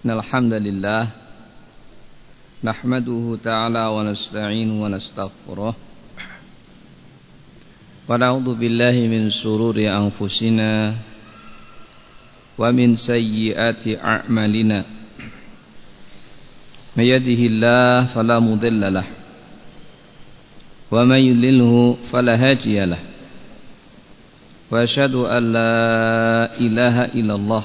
إن الحمد لله نحمده تعالى ونستعين ونستغفره ونعوذ بالله من شرور أنفسنا ومن سيئات أعمالنا. من يده الله فلا مضل له ومن يضلله فلا هادي له. وأشهد أن لا إله إلا الله.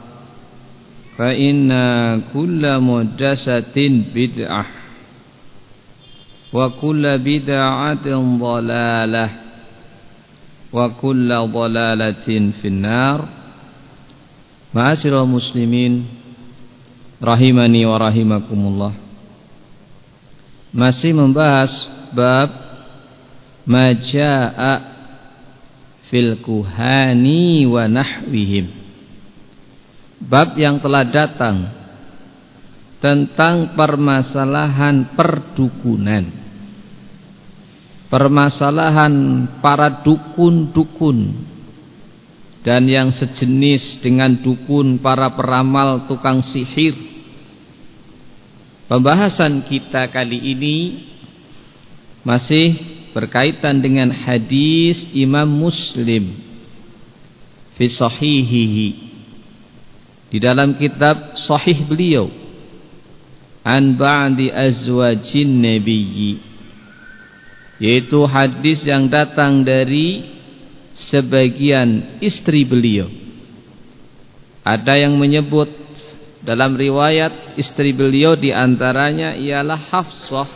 فإن كل محدثة بدعة وكل بدعة ضلالة وكل ضلالة في النار معاشر المسلمين rahimani wa rahimakumullah masih membahas bab majaa fil kuhani wa nahwihim Bab yang telah datang tentang permasalahan perdukunan. Permasalahan para dukun-dukun dan yang sejenis dengan dukun para peramal tukang sihir. Pembahasan kita kali ini masih berkaitan dengan hadis Imam Muslim fi sahihihi di dalam kitab sahih beliau an ba'di azwajin nabiyyi yaitu hadis yang datang dari sebagian istri beliau. Ada yang menyebut dalam riwayat istri beliau di antaranya ialah Hafsah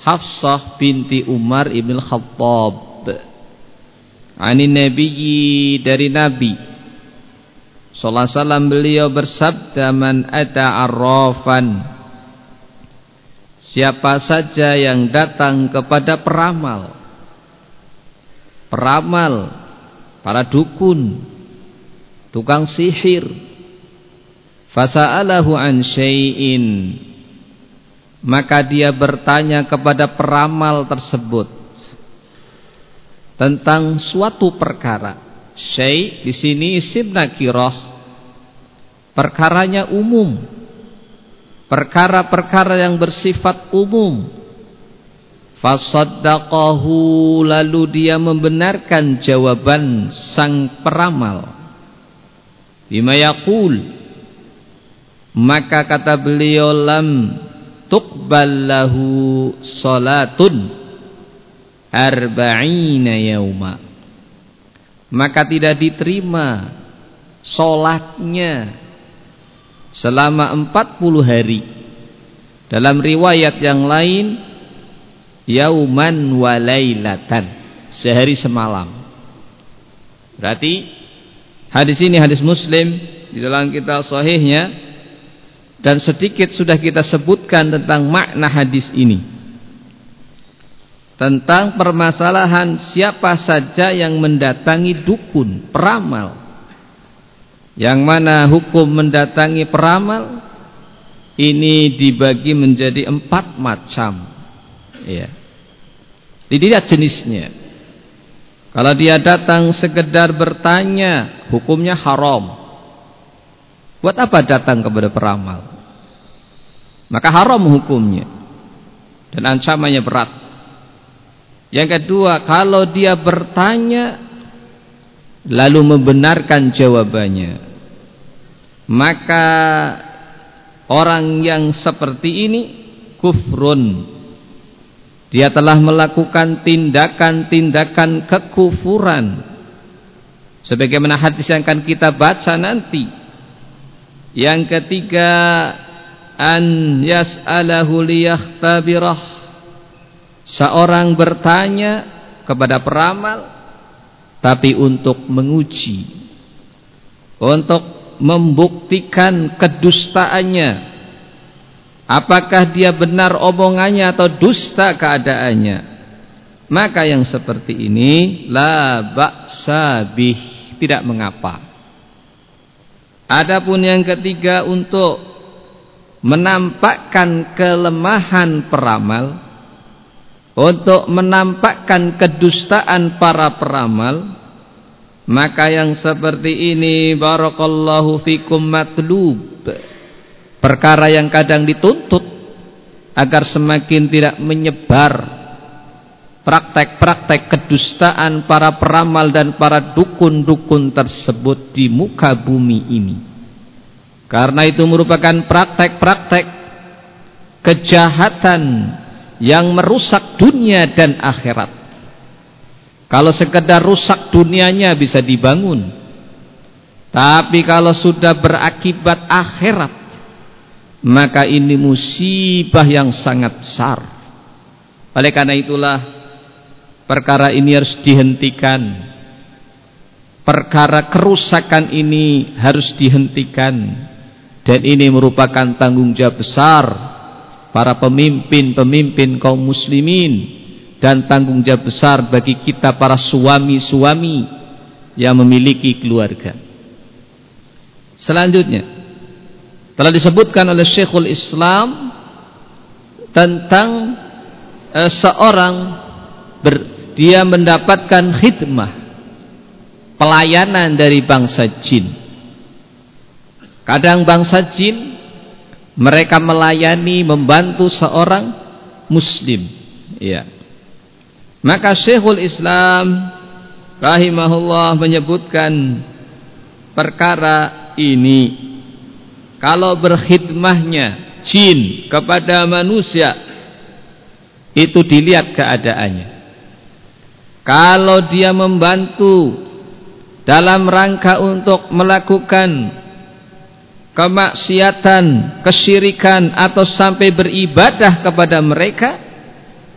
Hafsah binti Umar ibn Khattab. Ani Nabi dari Nabi Sallallahu alaihi wasallam beliau bersabda man ata arrafan. Siapa saja yang datang kepada peramal Peramal Para dukun Tukang sihir Fasa'alahu an syai'in Maka dia bertanya kepada peramal tersebut Tentang suatu perkara. Syai' di sini isim nakirah perkaranya umum. Perkara-perkara yang bersifat umum. Fasaddaqahu lalu dia membenarkan jawaban sang peramal. Bima yaqul. Maka kata beliau lam tuqbal lahu salatun arba'ina yauma. Maka tidak diterima solatnya selama 40 hari. Dalam riwayat yang lain yauman walailatan, sehari semalam. Berarti hadis ini hadis Muslim di dalam kitab sahihnya dan sedikit sudah kita sebutkan tentang makna hadis ini. Tentang permasalahan siapa saja yang mendatangi dukun, peramal yang mana hukum mendatangi peramal ini dibagi menjadi empat macam. Ya. Dilihat jenisnya. Kalau dia datang sekedar bertanya, hukumnya haram. Buat apa datang kepada peramal? Maka haram hukumnya. Dan ancamannya berat. Yang kedua, kalau dia bertanya lalu membenarkan jawabannya, maka orang yang seperti ini kufrun dia telah melakukan tindakan-tindakan kekufuran. Sebagaimana hadis yang akan kita baca nanti. Yang ketiga an yas'alahu liyakhtabirah. Seorang bertanya kepada peramal tapi untuk menguji. Untuk membuktikan kedustaannya Apakah dia benar omongannya atau dusta keadaannya? Maka yang seperti ini la ba'sa tidak mengapa. Adapun yang ketiga untuk menampakkan kelemahan peramal, untuk menampakkan kedustaan para peramal, maka yang seperti ini barakallahu fikum matlub. Perkara yang kadang dituntut agar semakin tidak menyebar praktek-praktek kedustaan para peramal dan para dukun-dukun tersebut di muka bumi ini. Karena itu merupakan praktek-praktek kejahatan yang merusak dunia dan akhirat kalau sekedar rusak dunianya bisa dibangun. Tapi kalau sudah berakibat akhirat maka ini musibah yang sangat besar. Oleh karena itulah perkara ini harus dihentikan. Perkara kerusakan ini harus dihentikan. Dan ini merupakan tanggung jawab besar para pemimpin-pemimpin kaum muslimin dan tanggung jawab besar bagi kita para suami-suami yang memiliki keluarga. Selanjutnya telah disebutkan oleh Syekhul Islam tentang uh, seorang ber, dia mendapatkan khidmah pelayanan dari bangsa jin. Kadang bangsa jin mereka melayani membantu seorang muslim. Ya maka Syekhul Islam rahimahullah menyebutkan perkara ini. Kalau berkhidmahnya jin kepada manusia itu dilihat keadaannya. Kalau dia membantu dalam rangka untuk melakukan kemaksiatan, kesyirikan atau sampai beribadah kepada mereka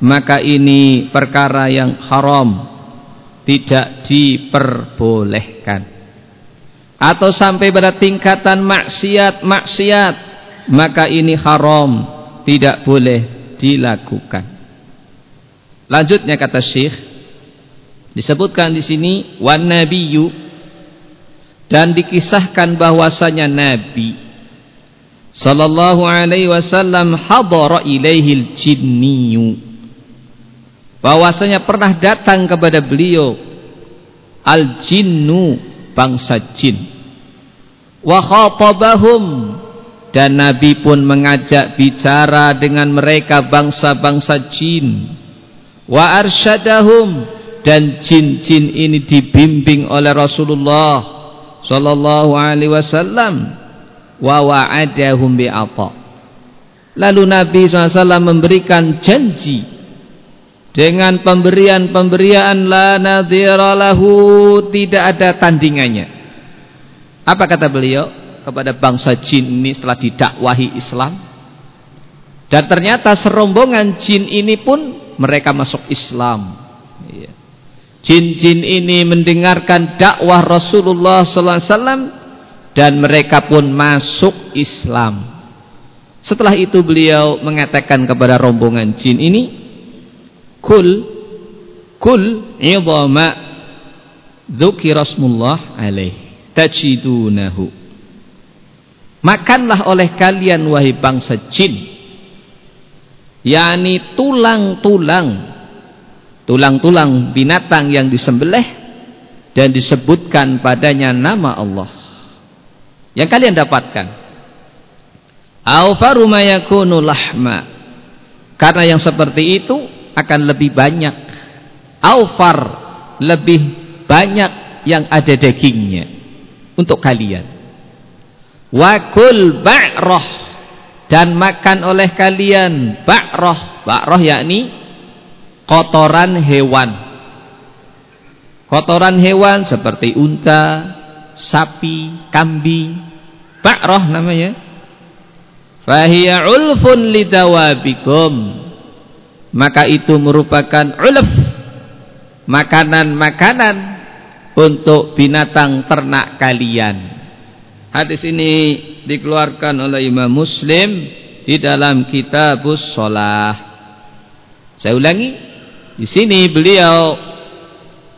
maka ini perkara yang haram. Tidak diperbolehkan. Atau sampai pada tingkatan maksiat-maksiat maka ini haram. Tidak boleh dilakukan. Lanjutnya kata Syekh. Disebutkan di sini wan nabiyyu. Dan dikisahkan bahwasanya nabi sallallahu alaihi wasallam hadara ilaihil jinniyu bahwasanya pernah datang kepada beliau al jinnu bangsa jin. Wa khatabahum. Dan Nabi pun mengajak bicara dengan mereka bangsa-bangsa jin. Wa arsyadahum. Dan jin-jin ini dibimbing oleh Rasulullah sallallahu alaihi wasallam. Wa wa'adahum bi'ata. Lalu Nabi SAW memberikan janji dengan pemberian-pemberian la nadhira tidak ada tandingannya apa kata beliau kepada bangsa jin ini setelah didakwahi Islam? Dan ternyata serombongan jin ini pun mereka masuk Islam. Iya. Jin-jin ini mendengarkan dakwah Rasulullah SAW dan mereka pun masuk Islam. Setelah itu beliau mengatakan kepada rombongan jin ini, Kul, kul idhama dzukira alaih tajidunahu. Makanlah oleh kalian wahai bangsa jin. Yakni tulang-tulang tulang-tulang binatang yang disembelih dan disebutkan padanya nama Allah. Yang kalian dapatkan. Awfaru ma yakunu lahma. Karena yang seperti itu akan lebih banyak. Awfar lebih banyak yang ada dagingnya untuk kalian. Wakul ba'roh dan makan oleh kalian ba'roh. Ba'roh yakni kotoran hewan. Kotoran hewan seperti unta sapi kambing ba'roh namanya. Fahiya ulfun lidawabikum maka itu merupakan ulf makanan-makanan untuk binatang ternak kalian Hadis ini dikeluarkan oleh Imam Muslim di dalam Kitabus Shalah. Saya ulangi, di sini beliau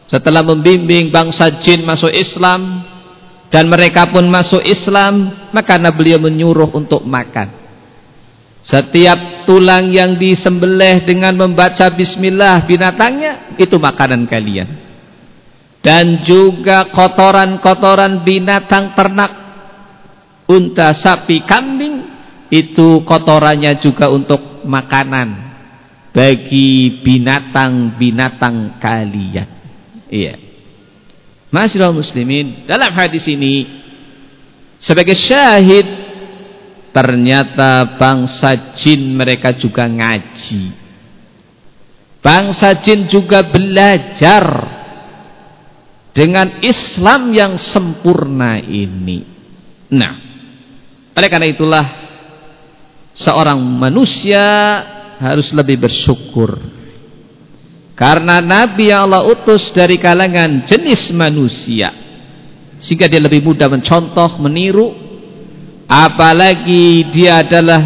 setelah membimbing bangsa jin masuk Islam dan mereka pun masuk Islam, maka beliau menyuruh untuk makan. Setiap tulang yang disembelih dengan membaca bismillah binatangnya itu makanan kalian. Dan juga kotoran-kotoran binatang ternak unta, sapi, kambing itu kotorannya juga untuk makanan bagi binatang-binatang kalian. Iya. Masyaallah muslimin, dalam hadis ini sebagai syahid ternyata bangsa jin mereka juga ngaji. Bangsa jin juga belajar dengan Islam yang sempurna ini. Nah, oleh karena itulah seorang manusia harus lebih bersyukur. Karena Nabi yang Allah utus dari kalangan jenis manusia. Sehingga dia lebih mudah mencontoh, meniru. Apalagi dia adalah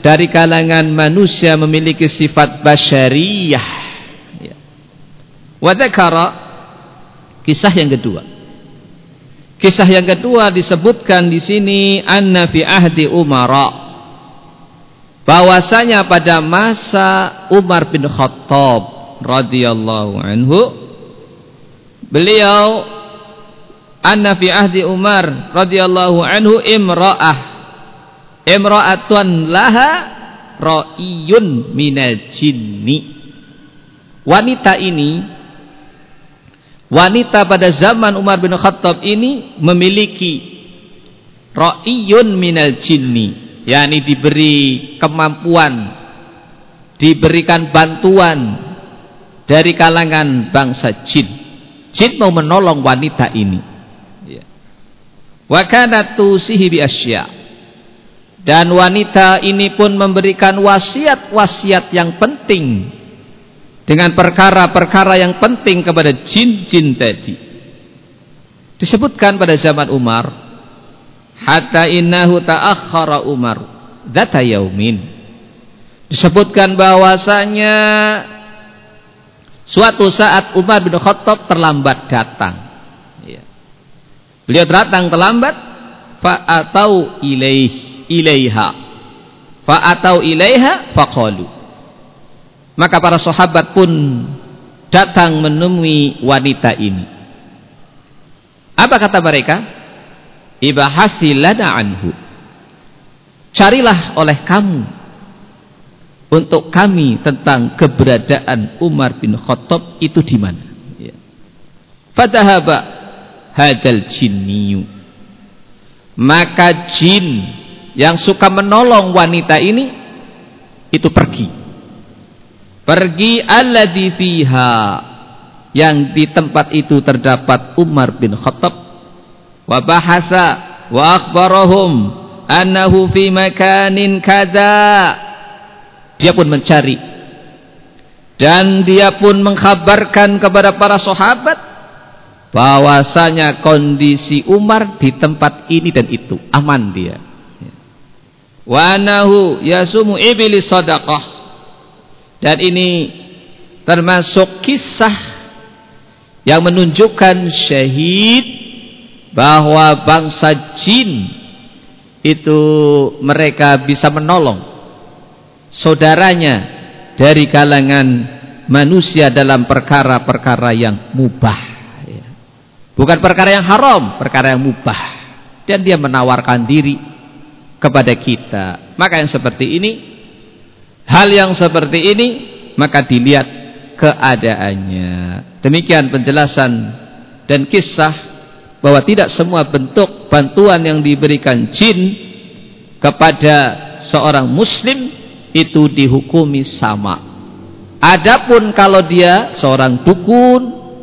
dari kalangan manusia memiliki sifat basyariyah. Ya. Wadakara kisah yang kedua. Kisah yang kedua disebutkan di sini anna fi ahdi Umar bahwasanya pada masa Umar bin Khattab radhiyallahu anhu beliau anna fi ahdi Umar radhiyallahu anhu imra'ah. Imra'atun laha ra'iyun minal jinni. Wanita ini wanita pada zaman Umar bin Khattab ini memiliki ra'iyun minal jinni yakni diberi kemampuan diberikan bantuan dari kalangan bangsa jin. Jin mau menolong wanita ini. Wa kanat tusihi bi asya dan wanita ini pun memberikan wasiat-wasiat yang penting dengan perkara-perkara yang penting kepada jin-jin tadi. Disebutkan pada zaman Umar, hatta innahu ta'akhkhara Umar data yaumin. Disebutkan bahwasanya suatu saat Umar bin Khattab terlambat datang. Beliau datang terlambat, fa atau ilaih ilaiha. Fa atau ilaiha faqalu maka para sahabat pun datang menemui wanita ini. Apa kata mereka? Ibahasi lana anhu. Carilah oleh kamu untuk kami tentang keberadaan Umar bin Khattab itu di mana. Ya. Fadahaba hadal jinniyu. Maka jin yang suka menolong wanita ini itu pergi. Pergi alladhi fiha. Yang di tempat itu terdapat Umar bin Khattab. Wa bahasa wa akhbarahum annahu fi makanin kada dia pun mencari. Dan dia pun mengkhabarkan kepada para sahabat bahwasanya kondisi Umar di tempat ini dan itu. Aman dia. Wa anahu yasumu iblis sadaqah. Dan ini termasuk kisah yang menunjukkan syahid bahwa bangsa jin itu mereka bisa menolong saudaranya dari kalangan manusia dalam perkara-perkara yang mubah. Bukan perkara yang haram perkara yang mubah. Dan dia menawarkan diri kepada kita. Maka yang seperti ini hal yang seperti ini maka dilihat keadaannya. Demikian penjelasan dan kisah bahwa tidak semua bentuk bantuan yang diberikan jin kepada seorang muslim itu dihukumi sama. Adapun kalau dia seorang dukun,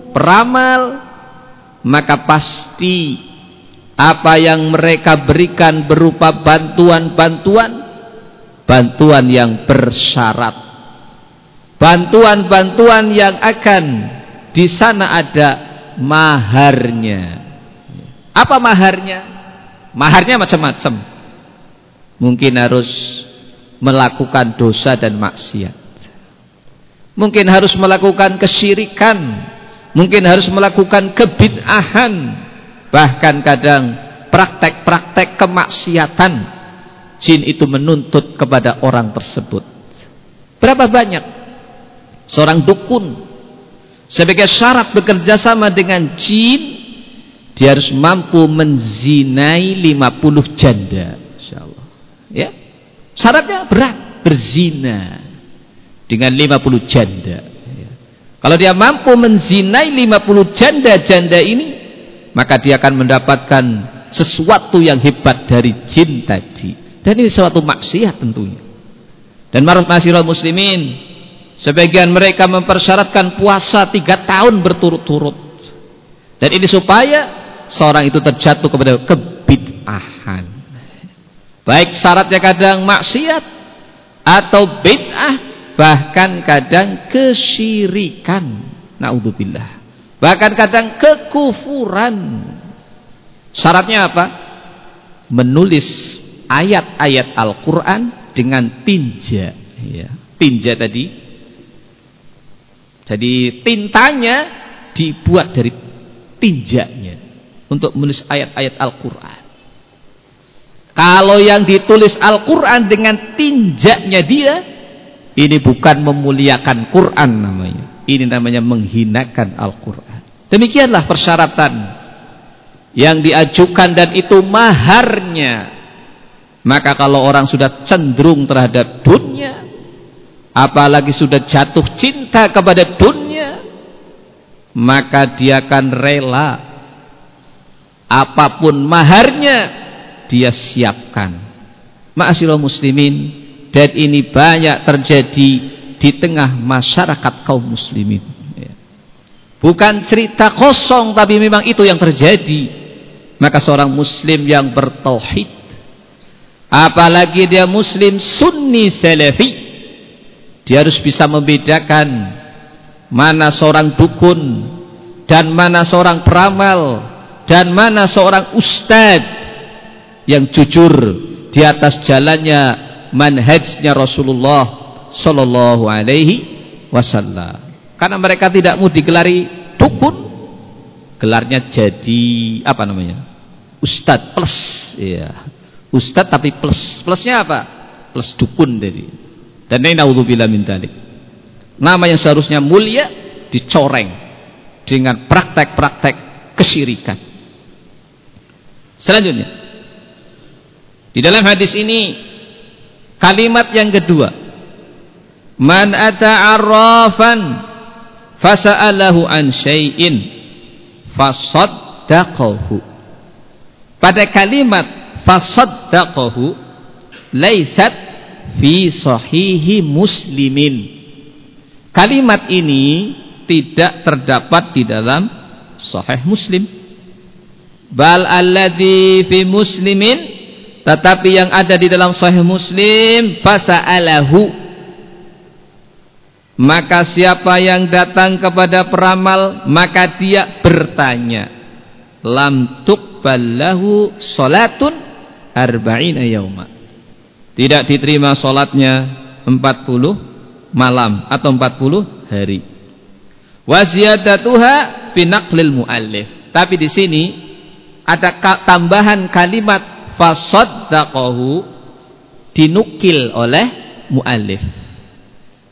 peramal, maka pasti apa yang mereka berikan berupa bantuan-bantuan bantuan yang bersyarat. Bantuan-bantuan yang akan di sana ada maharnya. Apa maharnya? Maharnya macam-macam. Mungkin harus melakukan dosa dan maksiat. Mungkin harus melakukan kesyirikan. Mungkin harus melakukan kebid'ahan. Bahkan kadang praktek-praktek kemaksiatan. Jin itu menuntut kepada orang tersebut. Berapa banyak seorang dukun sebagai syarat bekerja sama dengan jin dia harus mampu menzinai 50 janda insyaallah ya syaratnya berat berzina dengan 50 janda. Kalau dia mampu menzinai 50 janda-janda ini maka dia akan mendapatkan sesuatu yang hebat dari jin tadi. Dan ini suatu maksiat tentunya. Dan masyarakat muslimin sebagian mereka mempersyaratkan puasa tiga tahun berturut-turut. Dan ini supaya seorang itu terjatuh kepada kebid'ahan. Baik syaratnya kadang maksiat atau bid'ah bahkan kadang kesyirikan. Naudzubillah. Bahkan kadang kekufuran. Syaratnya apa? Menulis ayat-ayat Al-Qur'an dengan tinja, ya. Tinja tadi. Jadi tintanya dibuat dari tinjanya untuk menulis ayat-ayat Al-Quran. Kalau yang ditulis Al-Quran dengan tinjaknya dia, ini bukan memuliakan Quran namanya. Ini namanya menghinakan Al-Quran. Demikianlah persyaratan yang diajukan dan itu maharnya. Maka kalau orang sudah cenderung terhadap dunia, apalagi sudah jatuh cinta kepada dunia, maka dia akan rela apa pun maharnya dia siapkan ma'asyiral muslimin dan ini banyak terjadi di tengah masyarakat kaum muslimin ya. bukan cerita kosong tapi memang itu yang terjadi maka seorang muslim yang bertauhid apalagi dia muslim sunni salafi dia harus bisa membedakan mana seorang dukun dan mana seorang peramal dan mana seorang ustad yang jujur di atas jalannya manhajnya Rasulullah sallallahu alaihi wasallam. Karena mereka tidak mau digelari dukun gelarnya jadi apa namanya ustad plus ya ustad tapi plus. Plusnya apa? Plus dukun jadi. Dan ini naudzubillah min dalik. Nama yang seharusnya mulia dicoreng dengan praktek-praktek kesyirikan. Selanjutnya. Di dalam hadis ini kalimat yang kedua. Man ata'arrafan fasa'alahu an syai'in fasaddaqahu. Pada kalimat fasaddaqahu laisat fi sahihi muslimin. Kalimat ini tidak terdapat di dalam sahih muslim bal alladhi fi muslimin tetapi yang ada di dalam sahih muslim fasa'alahu. Maka siapa yang datang kepada peramal maka dia bertanya lam tuqballahu salatun arba'ina yauma tidak diterima salatnya 40 malam atau 40 hari. Wa ziyadatuha fi naqlil muallif. Tapi di sini ada tambahan kalimat fasaddaqahu dinukil oleh muallif.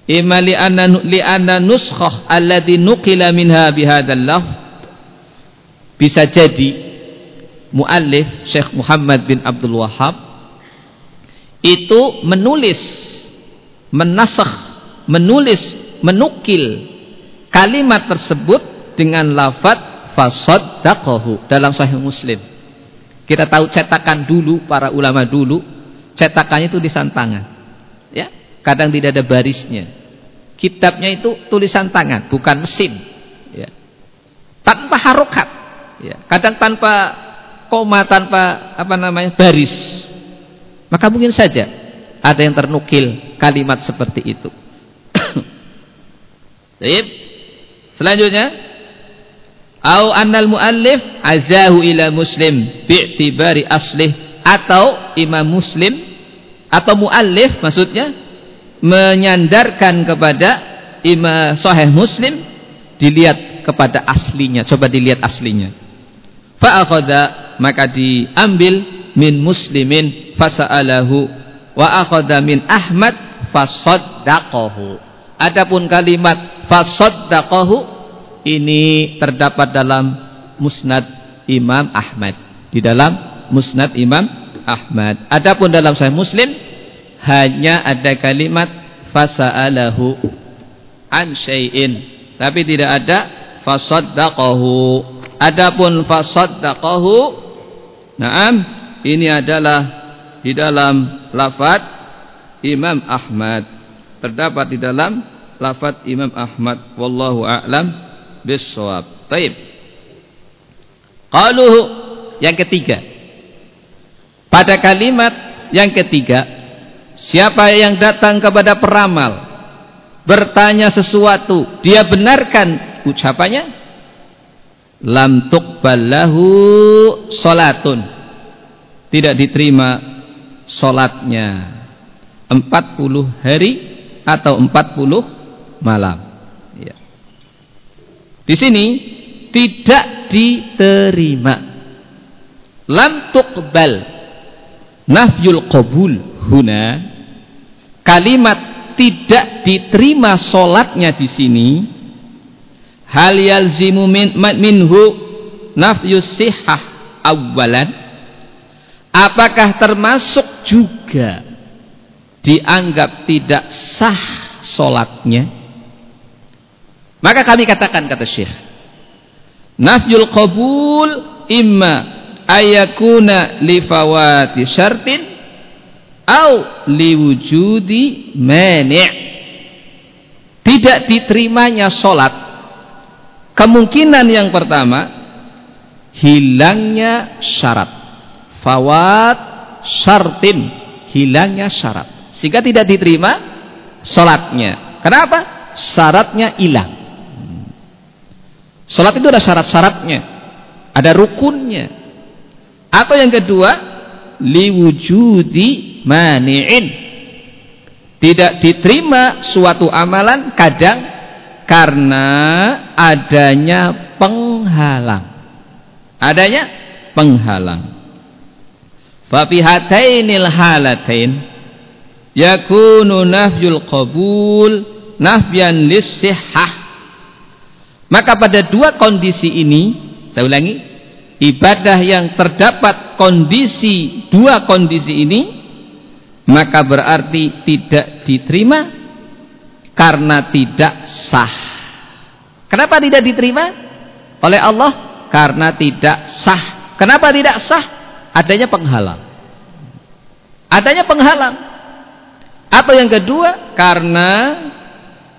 Imma li anna li anna nuskhah alladhi nuqila minha bihadzal lafz. Bisa jadi muallif Syekh Muhammad bin Abdul Wahab itu menulis menasakh menulis menukil kalimat tersebut dengan lafaz fasaddaqahu dalam sahih Muslim kita tahu cetakan dulu para ulama dulu cetakannya itu tulisan tangan. Ya kadang tidak ada barisnya. Kitabnya itu tulisan tangan bukan mesin. Ya. Tanpa harokat. Ya kadang tanpa koma tanpa apa namanya baris. Maka mungkin saja ada yang ternukil kalimat seperti itu. Baik. Selanjutnya au annal muallif azahu ila muslim bi'tibari aslih. Atau imam muslim atau muallif maksudnya menyandarkan kepada imam sahih muslim dilihat kepada aslinya coba dilihat aslinya. Fa maka diambil min muslimin fasa'alahu wa akhadha min ahmad fasaddaqahu adapun kalimat fasaddaqahu ini terdapat dalam musnad Imam Ahmad di dalam musnad Imam Ahmad. Adapun dalam Sahih Muslim hanya ada kalimat fasa'alahu an syai'in, tapi tidak ada fasaddaqahu. Adapun fasaddaqahu, na'am, ini adalah di dalam lafaz Imam Ahmad. Terdapat di dalam lafaz Imam Ahmad wallahu a'lam bissawab. Baik. Qaluhu yang ketiga pada kalimat yang ketiga, siapa yang datang kepada peramal bertanya sesuatu, dia benarkan ucapannya, lam tuqballahu salatun. Tidak diterima salatnya 40 hari atau 40 malam. Di sini tidak diterima. Lam tuqbal nafyul qabul huna. Kalimat tidak diterima solatnya di sini. Hal yalzimu min, minhu nafyus sihah awalan apakah termasuk juga dianggap tidak sah solatnya maka kami katakan kata syekh nafyul qabul imma ayakuna li fawati syartin au liwujudi mani' tidak diterimanya solat kemungkinan yang pertama hilangnya syarat. Fawat syartin hilangnya syarat. Sehingga tidak diterima solatnya. Kenapa? Syaratnya hilang solat itu ada syarat-syaratnya ada rukunnya atau yang kedua, liwujudi mani'in. Tidak diterima suatu amalan kadang karena adanya penghalang. Adanya penghalang. Fa fi hatainil halatain yakunu nafyul qabul nafyan lis Maka pada dua kondisi ini, saya ulangi, ibadah yang terdapat kondisi dua kondisi ini maka berarti tidak diterima karena tidak sah. Kenapa tidak diterima? Oleh Allah karena tidak sah. Kenapa tidak sah? Adanya penghalang. Adanya penghalang. Atau yang kedua? Karena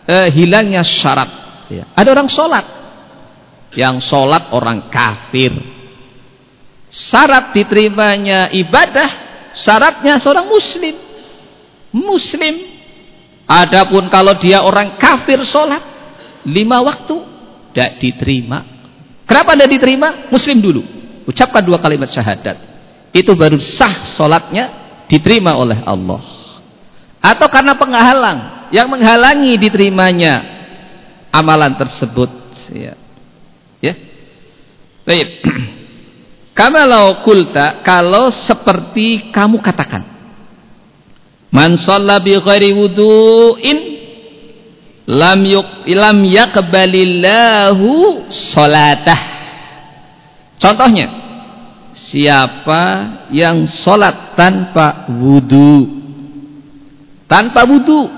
eh, hilangnya syarat ya. ada orang sholat. Yang sholat orang kafir. Syarat diterimanya ibadah syaratnya seorang muslim. Muslim. Adapun kalau dia orang kafir sholat lima waktu tidak diterima. Kenapa tidak diterima? Muslim dulu. Ucapkan dua kalimat syahadat. Itu baru sah sholatnya diterima oleh Allah. Atau karena penghalang. Yang menghalangi diterimanya amalan tersebut. Ya. Ya. Baik. Kamalau kulta kalau seperti kamu katakan. Man shalla bi ghairi wudu'in lam yuk lam yaqbalillahu salatah. Contohnya, siapa yang sholat tanpa wudu, tanpa wudu,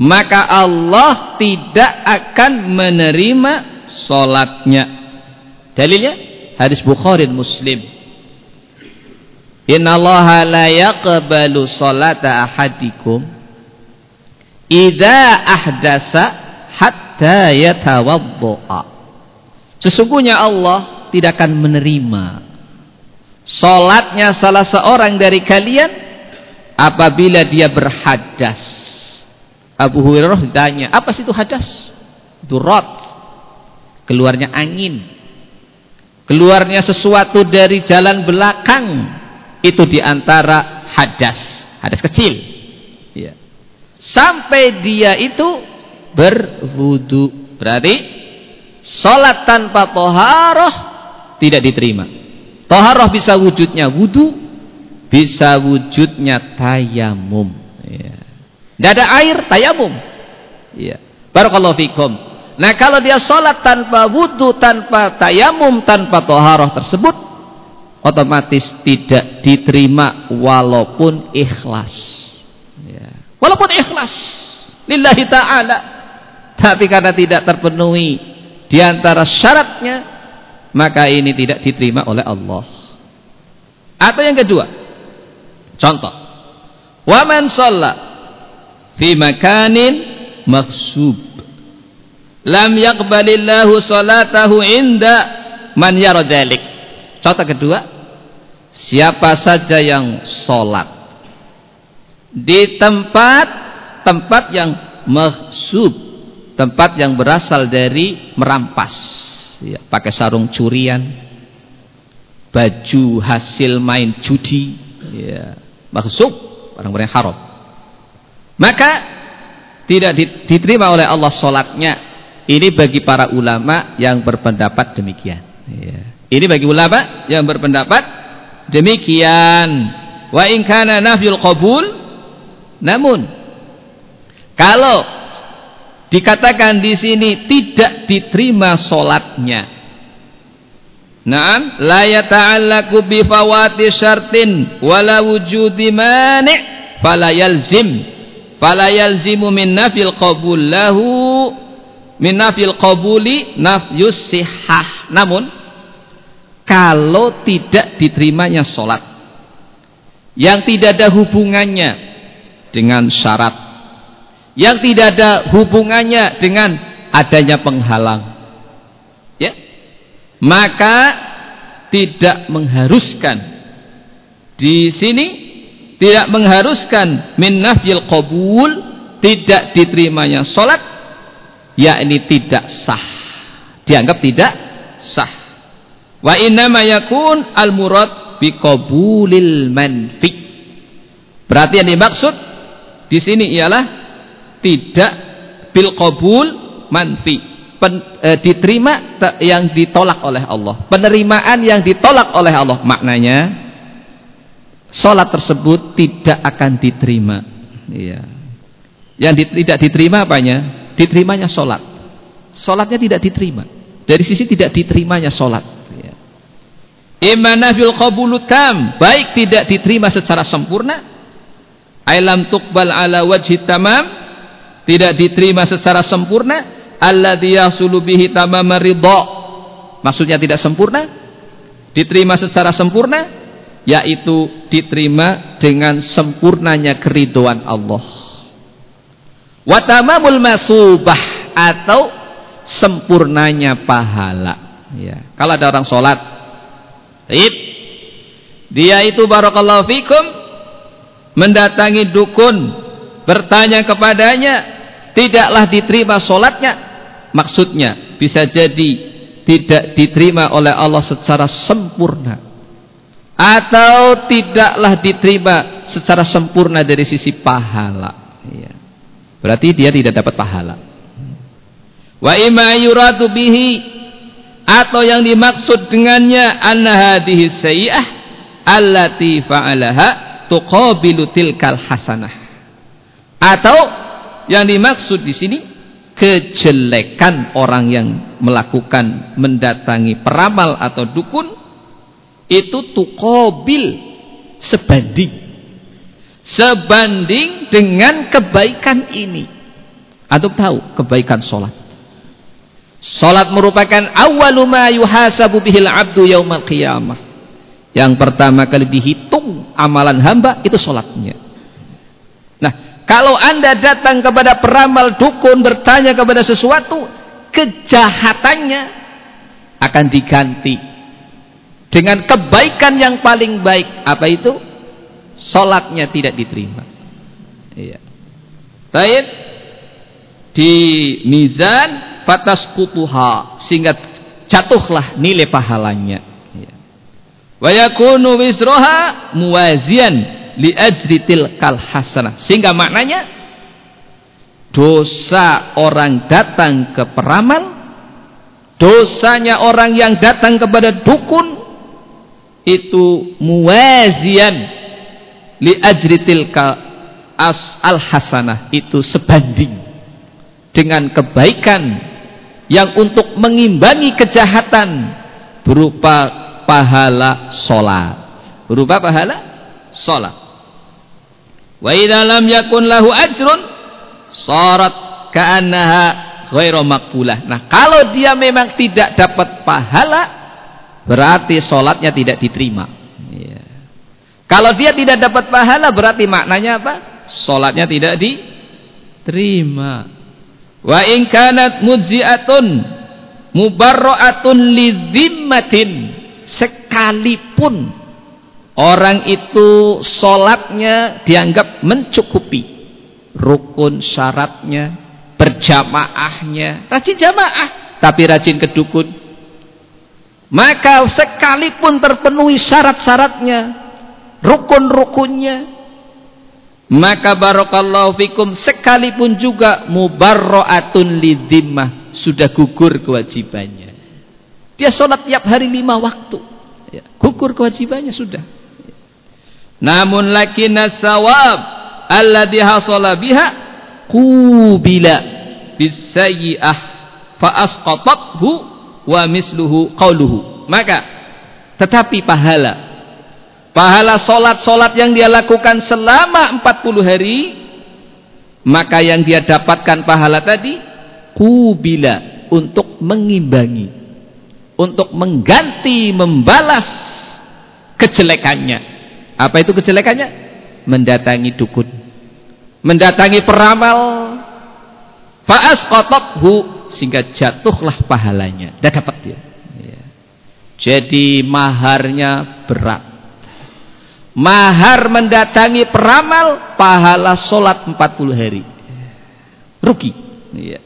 maka Allah tidak akan menerima sholatnya. Dalilnya Hadis Bukhari dan Muslim. Inna Allah la yaqbalu salata ahadikum idza ahdasa hatta yatawaddaa. Sesungguhnya Allah tidak akan menerima salatnya salah seorang dari kalian apabila dia berhadas. Abu Hurairah ditanya, "Apa sih itu hadas?" Itu rot. Keluarnya angin keluarnya sesuatu dari jalan belakang itu di antara hadas hadas kecil ya. sampai dia itu berwudu berarti sholat tanpa toharoh tidak diterima toharoh bisa wujudnya wudu bisa wujudnya tayamum ya. Tidak ada air tayamum ya. barakallahu fikum Nah kalau dia sholat tanpa wudhu, tanpa tayamum, tanpa toharoh tersebut, otomatis tidak diterima walaupun ikhlas. Ya. Walaupun ikhlas, lillahi ta'ala. Tapi karena tidak terpenuhi di antara syaratnya, maka ini tidak diterima oleh Allah. Atau yang kedua, contoh, waman sholat fi makanin maksub lam yaqbalillahu salatahu inda man yara dhalik. Contoh kedua, siapa saja yang sholat di tempat tempat yang mahsub, tempat yang berasal dari merampas, ya, pakai sarung curian, baju hasil main judi, ya, mahsub, orang-orang haram. Maka tidak diterima oleh Allah sholatnya ini bagi para ulama yang berpendapat demikian. Ya. Ini bagi ulama yang berpendapat demikian. Wa in kana nafyul qabul namun kalau dikatakan di sini tidak diterima salatnya. Naam, la yata'allaqu bi fawati syartin wala wujudi mani' fala yalzim fala yalzimu min nafil qabul lahu minafil qabuli nafyus sihah. Namun kalau tidak diterimanya sholat yang tidak ada hubungannya dengan syarat yang tidak ada hubungannya dengan adanya penghalang ya maka tidak mengharuskan di sini tidak mengharuskan min nafyil qabul tidak diterimanya sholat yakni tidak sah. Dianggap tidak sah. Wa inna yakun al murad biqabulil manfi. Berarti yang dimaksud di sini ialah tidak bil qabul manfi. Pen, e, diterima yang ditolak oleh Allah. Penerimaan yang ditolak oleh Allah. Maknanya sholat tersebut tidak akan diterima. Iya. Yang di, tidak diterima apanya? Diterimanya sholat. Sholatnya tidak diterima. Dari sisi tidak diterimanya sholat. Ya. imanafil qabulutam baik tidak diterima secara sempurna. Ailam tuqbal ala wajhi tamam. Tidak diterima secara sempurna. Alladhi yasulu bihi tamam ridha. Maksudnya tidak sempurna. Diterima secara sempurna yaitu diterima dengan sempurnanya keriduan Allah. Watamamul masubah atau sempurnanya pahala. Ya kalau ada orang sholat Taib, dia itu barakallahu fikum mendatangi dukun bertanya kepadanya tidaklah diterima sholatnya. Maksudnya bisa jadi tidak diterima oleh Allah secara sempurna atau tidaklah diterima secara sempurna dari sisi pahala ya. Berarti dia tidak dapat pahala. Wa imma yuradu bihi atau yang dimaksud dengannya anna hadhihi sayyi'ah allati fa'alaha tuqabilu tilkal hasanah atau yang dimaksud di sini kejelekan orang yang melakukan mendatangi peramal atau dukun itu tuqabil sebanding. Sebanding dengan kebaikan ini. Atau tahu kebaikan sholat. Sholat merupakan awalu ma yuhasabu bihil abdu yaumal qiyamah. Yang pertama kali dihitung amalan hamba itu sholatnya. Nah kalau anda datang kepada peramal dukun bertanya kepada sesuatu, kejahatannya akan diganti dengan kebaikan yang paling baik. Apa itu? Solatnya tidak diterima. Iya. Baik. Di mizan fatas kutuha sehingga jatuhlah nilai pahalanya. Iya. Wa yakunu wisroha muwazian li ajri tilkal hasanah sehingga maknanya dosa orang datang ke peramal dosanya orang yang datang kepada dukun itu muwazian li ajri tilkal as al hasanah itu sebanding dengan kebaikan yang untuk mengimbangi kejahatan berupa pahala sholat. Berupa pahala sholat. Wa idza lam yakun lahu ajrun sarat ka'annaha ghairu maqbulah. Nah kalau dia memang tidak dapat pahala berarti sholatnya tidak diterima ya. kalau dia tidak dapat pahala berarti maknanya apa sholatnya tidak diterima wa in kanat mudziatun mubarra'atun lidzimmatin sekalipun Orang itu sholatnya dianggap mencukupi. Rukun syaratnya, berjamaahnya. Rajin jamaah, tapi rajin kedukun. Maka sekalipun terpenuhi syarat-syaratnya, rukun-rukunnya, maka barakallahu fikum sekalipun juga mubarro'atun lidhimmah sudah gugur kewajibannya. Dia sholat tiap hari lima waktu. Ya, gugur kewajibannya sudah. Namun lakinna sawab alladhi hasala biha qubila bisayyi'ah fa asqatathu wa misluhu qauluhu. Maka tetapi pahala pahala solat-solat yang dia lakukan selama 40 hari maka yang dia dapatkan pahala tadi kubila untuk mengimbangi untuk mengganti membalas kejelekannya apa itu kejelekannya? Mendatangi dukun. Mendatangi peramal. Fa'as qotothu sehingga jatuhlah pahalanya. Tidak dapat dia. Ya. Jadi maharnya berat. Mahar mendatangi peramal pahala solat 40 hari. Rugi. Ya.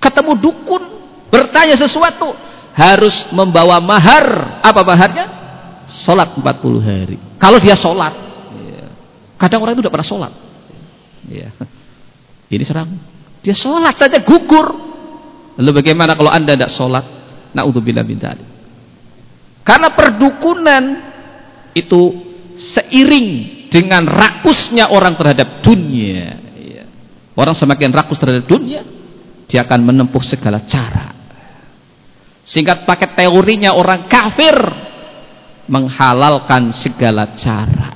Ketemu dukun bertanya sesuatu harus membawa mahar. Apa maharnya? Solat 40 hari. Kalau dia sholat. Iya. Kadang orang itu tidak pernah sholat. Ya. Ini serang. Dia sholat saja gugur. Lalu bagaimana kalau anda tidak sholat? Na'udzubillah min Karena perdukunan itu seiring dengan rakusnya orang terhadap dunia. Iya. Orang semakin rakus terhadap dunia, dia akan menempuh segala cara. Singkat paket teorinya orang kafir menghalalkan segala cara.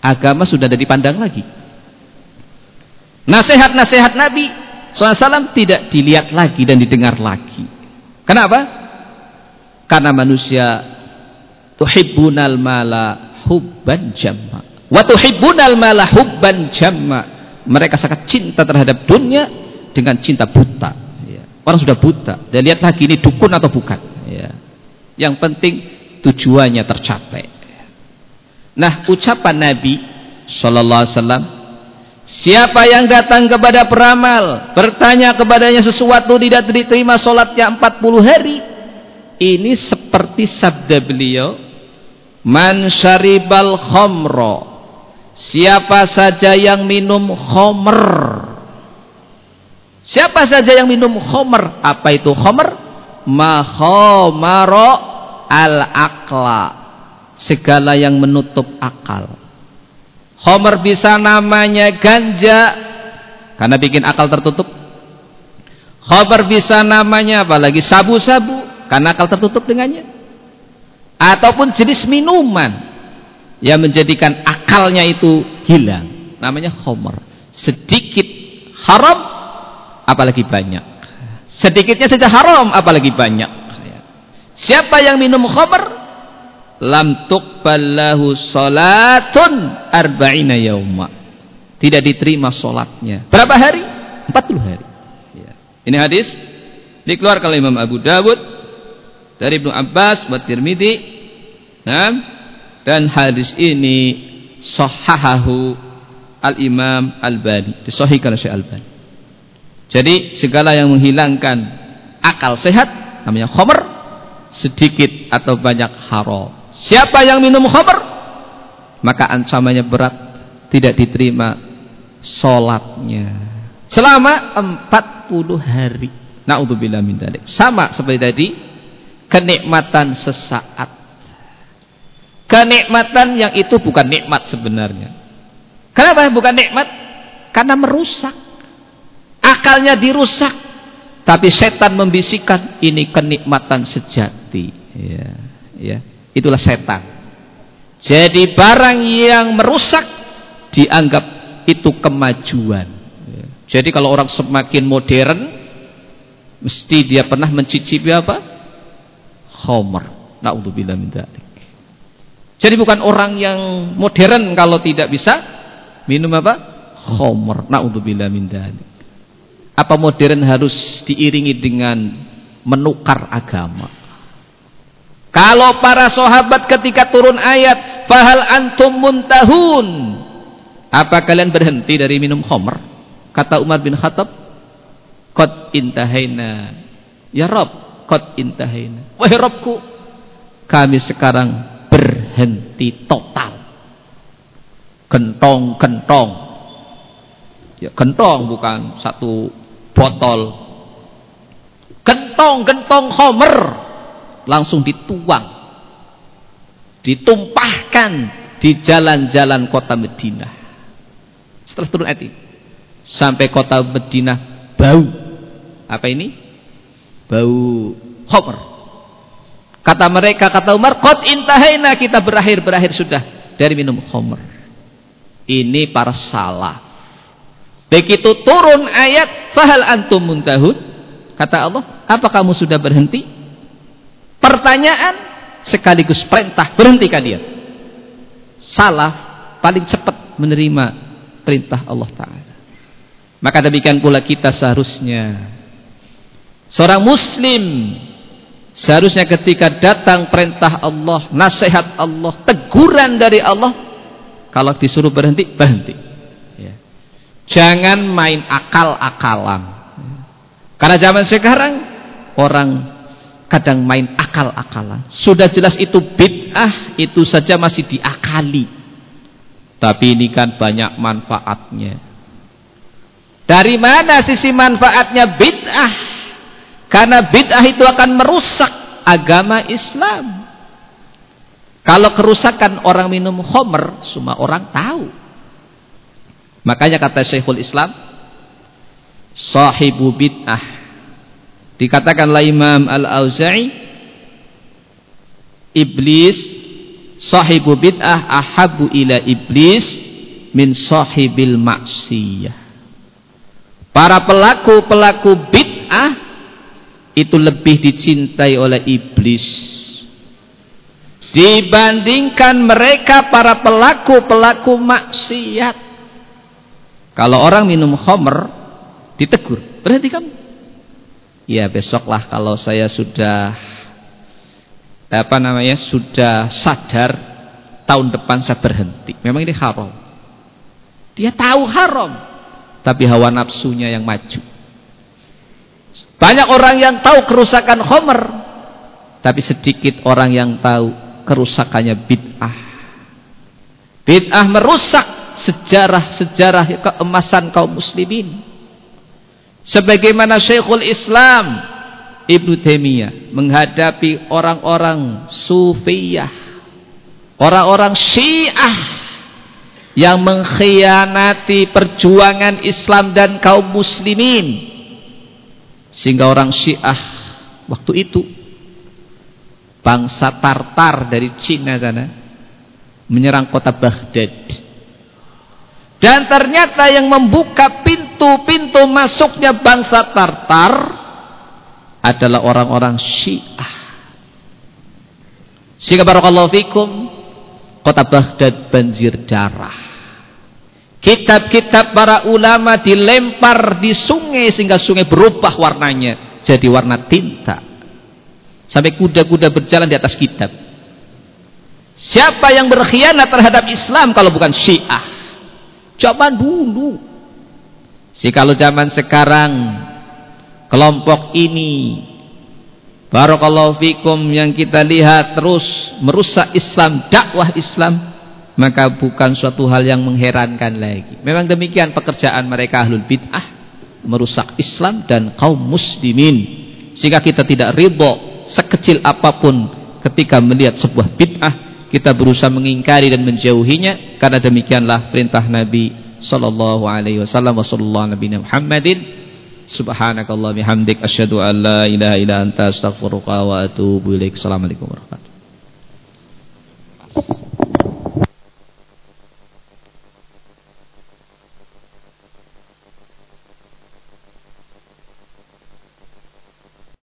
Agama sudah ada dipandang lagi. Nasihat-nasihat Nabi SAW tidak dilihat lagi dan didengar lagi. Kenapa? Karena manusia tuhibbunal mala hubban jamma. Wa tuhibbunal mala hubban jamma. Mereka sangat cinta terhadap dunia dengan cinta buta. Ya. Orang sudah buta. Dan lihat lagi ini dukun atau bukan. Ya. Yang penting tujuannya tercapai. Nah, ucapan Nabi sallallahu alaihi wasallam, siapa yang datang kepada peramal, bertanya kepadanya sesuatu tidak diterima salatnya 40 hari, ini seperti sabda beliau, "Man syaribal khamra" Siapa saja yang minum khomer Siapa saja yang minum khomer Apa itu khomer? mahomaro al-aqla segala yang menutup akal Homer bisa namanya ganja. Karena bikin akal tertutup. Homer bisa namanya apalagi sabu-sabu. Karena akal tertutup dengannya. Ataupun jenis minuman yang menjadikan akalnya itu hilang. Namanya homer. Sedikit haram apalagi banyak. Sedikitnya saja haram apalagi banyak. Siapa yang minum homer lam tuqballahu salatun arba'ina yauma. Tidak diterima solatnya berapa hari? 40 hari. Ya. ini hadis dikeluarkan oleh Imam Abu Dawud dari Ibnu Abbas buat Tirmidzi. Nah, dan hadis ini sahahahu Al-Imam Al-Bani. Disahihkan oleh Al-Bani. Jadi segala yang menghilangkan akal sehat namanya khamr sedikit atau banyak haram siapa yang minum khamr maka ancamannya berat tidak diterima solatnya selama 40 hari. Naudzubillah min dalik. Sama seperti tadi kenikmatan sesaat. Kenikmatan yang itu bukan nikmat sebenarnya. Kenapa bukan nikmat? Karena merusak. Akalnya dirusak. Tapi setan membisikkan ini kenikmatan sejati. Ya ya itulah setan jadi barang yang merusak dianggap itu kemajuan jadi kalau orang semakin modern mesti dia pernah mencicipi apa khomer naudzubillah min dzalik jadi bukan orang yang modern kalau tidak bisa minum apa? Khomer. Na'udzubillah min dzalik. Apa modern harus diiringi dengan menukar agama? Kalau para sahabat ketika turun ayat, "Fahal antum muntahun?" Apa kalian berhenti dari minum khomer? Kata Umar bin Khattab, "Qad intahaina." Ya Rob, qad intahaina. Wahai Robku, kami sekarang berhenti total gentong-gentong ya gentong bukan satu botol gentong-gentong homer langsung dituang ditumpahkan di jalan-jalan kota Medina setelah turun ayat sampai kota Medina bau apa ini bau homer Kata mereka, kata Umar, Qad intahaina kita berakhir-berakhir sudah dari minum khamr. Ini para salah. Begitu turun ayat, fahal antum muntahun? Kata Allah, apa kamu sudah berhenti? Pertanyaan sekaligus perintah, berhenti kalian. Salah paling cepat menerima perintah Allah Ta'ala. Maka demikian pula kita seharusnya seorang muslim Seharusnya ketika datang perintah Allah, nasihat Allah, teguran dari Allah, kalau disuruh berhenti, berhenti. Ya. Jangan main akal-akalan. Karena zaman sekarang orang kadang main akal-akalan. Sudah jelas itu bid'ah, itu saja masih diakali. Tapi ini kan banyak manfaatnya. Dari mana sisi manfaatnya bid'ah? Karena bid'ah itu akan merusak agama Islam. Kalau kerusakan orang minum homer, semua orang tahu. Makanya kata Syekhul Islam, sahibu bid'ah. Dikatakanlah Imam Al-Auza'i, iblis, sahibu bid'ah ahabu ila iblis min sahibil maksiyah. Para pelaku-pelaku bid'ah itu lebih dicintai oleh iblis. Dibandingkan mereka para pelaku-pelaku maksiat. Kalau orang minum homer ditegur. Berhenti kamu ya besoklah kalau saya sudah apa namanya sudah sadar tahun depan saya berhenti memang ini haram dia tahu haram tapi hawa nafsunya yang maju banyak orang yang tahu kerusakan khomer. Tapi sedikit orang yang tahu kerusakannya bid'ah. Bid'ah merusak sejarah-sejarah keemasan kaum muslimin. Sebagaimana Syekhul Islam Ibnu Taimiyah menghadapi orang-orang Sufiyah, orang-orang Syiah yang mengkhianati perjuangan Islam dan kaum muslimin. Sehingga orang Syiah waktu itu bangsa Tartar dari Cina sana menyerang kota Baghdad dan ternyata yang membuka pintu-pintu masuknya bangsa Tartar adalah orang-orang Syiah. Sehingga barakallahu fikum kota Baghdad banjir darah. Kitab-kitab para ulama dilempar di sungai sehingga sungai berubah warnanya jadi warna tinta. Sampai kuda-kuda berjalan di atas kitab. Siapa yang berkhianat terhadap Islam kalau bukan Syiah? Zaman dulu. Sih kalau zaman sekarang kelompok ini Barakallahu fikum yang kita lihat terus merusak Islam, dakwah Islam, maka bukan suatu hal yang mengherankan lagi. Memang demikian pekerjaan mereka ahlul bid'ah, merusak Islam dan kaum muslimin. Sehingga kita tidak ridho sekecil apa pun ketika melihat sebuah bid'ah, kita berusaha mengingkari dan menjauhinya. Karena demikianlah perintah Nabi sallallahu alaihi wasallam wa sallallahu nabi Muhammadin. Subhanakallah bihamdik asyhadu an la ilaha illa anta astaghfiruka wa atubu ilaik. Assalamualaikum warahmatullahi wabarakatuh.